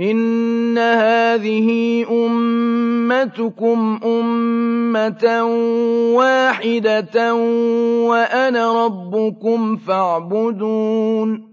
إِنَّ هَٰذِهِ أُمَّتُكُمْ أُمَّةً وَاحِدَةً وَأَنَا رَبُّكُمْ فَاعْبُدُونِ